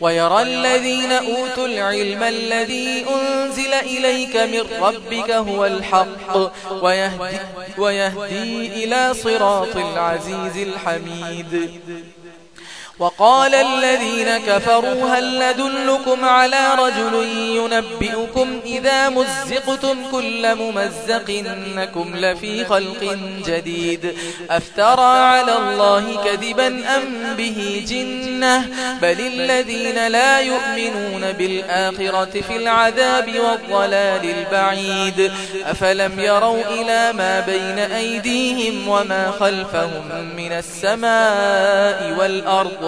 ويرى الذين أوتوا العلم الذي أنزل إليك من ربك هو الحق ويهدي, ويهدي إلى صراط العزيز الحميد. وقال الذين كفروا هل ندلكم على رجل ينبئكم إذا مزقتم كل ممزق إنكم لفي خلق جديد أفترى على الله كذبا أم به جنة بل الذين لا يؤمنون بالآخرة في العذاب والضلال البعيد أفلم يروا إلى ما بين أيديهم وما خلفهم من السماء والأرض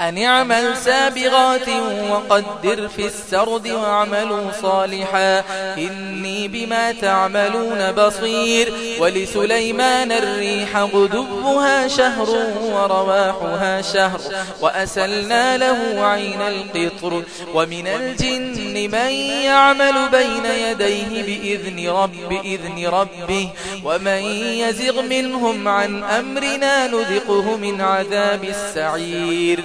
أن اعمل سابغات وقدر في السرد واعملوا صالحا إني بما تعملون بصير ولسليمان الريح غدبها شهر ورواحها شهر وأسلنا له عين القطر ومن الجن من يعمل بين يديه بإذن, رب بإذن ربه ومن يزغ منهم عن أمرنا نذقه من عذاب السعير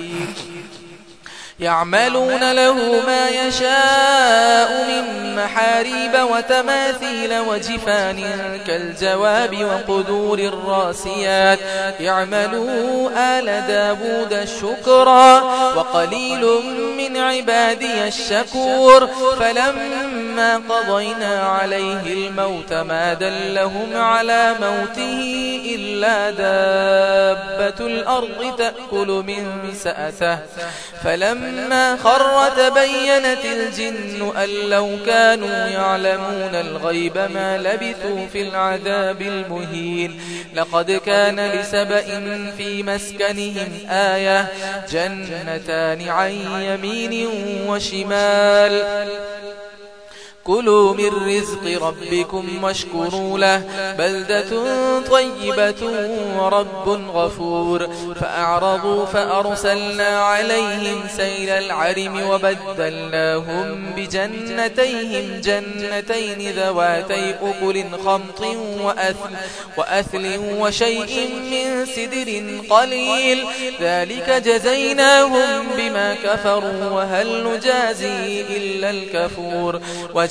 يعملون له ما يشاء من محاريب وتماثيل وجفان كالجواب وقدور الراسيات. يعملوا آل داود الشكرا وقليل من عبادي الشكور. فلما لما قضينا عليه الموت ما دلهم على موته إلا دابة الأرض تأكل من سأته فلما خر تبينت الجن أن لو كانوا يعلمون الغيب ما لبثوا في العذاب المهين لقد كان لسبأ في مسكنهم آية جنتان عن يمين وشمال كلوا من رزق ربكم واشكروا له بلدة طيبة ورب غفور. فأعرضوا فأرسلنا عليهم سيل العرم وبدلناهم بجنتيهم جنتين ذواتي أكل خمط وأثل, وأثل وشيء من سدر قليل. ذلك جزيناهم بما كفروا وهل نجازي إلا الكفور. وجزيناهم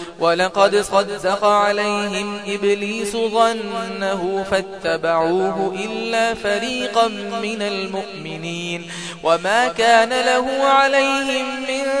ولقد صدق عليهم إبليس ظنه فاتبعوه إلا فريقا من المؤمنين وما كان له عليهم من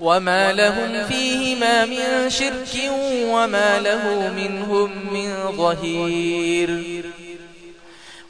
وما لهم فيهما من شرك وما له منهم من ظهير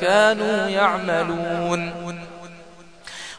كانوا يعملون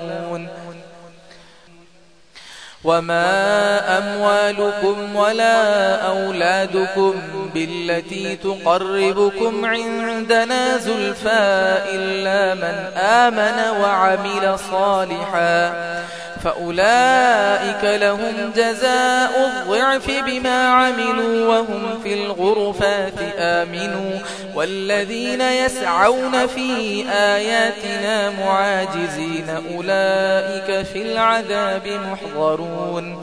تعلمون وما أموالكم ولا أولادكم بالتي تقربكم عندنا زلفاء إلا من آمن وعمل صالحا فأولئك لهم جزاء الضعف بما عملوا وهم في الغرفات آمنوا والذين يسعون في آياتنا معاجزين أولئك في العذاب محضرون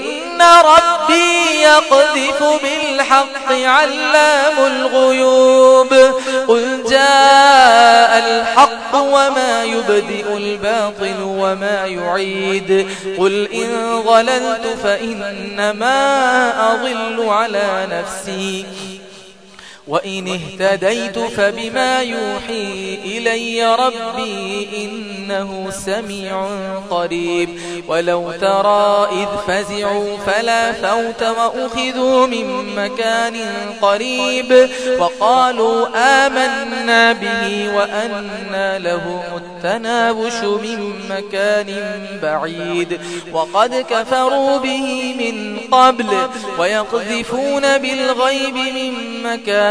إن ربي يقذف بالحق علام الغيوب. قل جاء الحق وما يبدئ الباطل وما يعيد. قل إن ظللت فإنما أضل على نفسي. وإن اهتديت فبما يوحي إلي ربي إنه سميع قريب ولو ترى إذ فزعوا فلا فوت وأخذوا من مكان قريب وقالوا آمنا به وأنا له التنابش من مكان بعيد وقد كفروا به من قبل ويقذفون بالغيب من مكان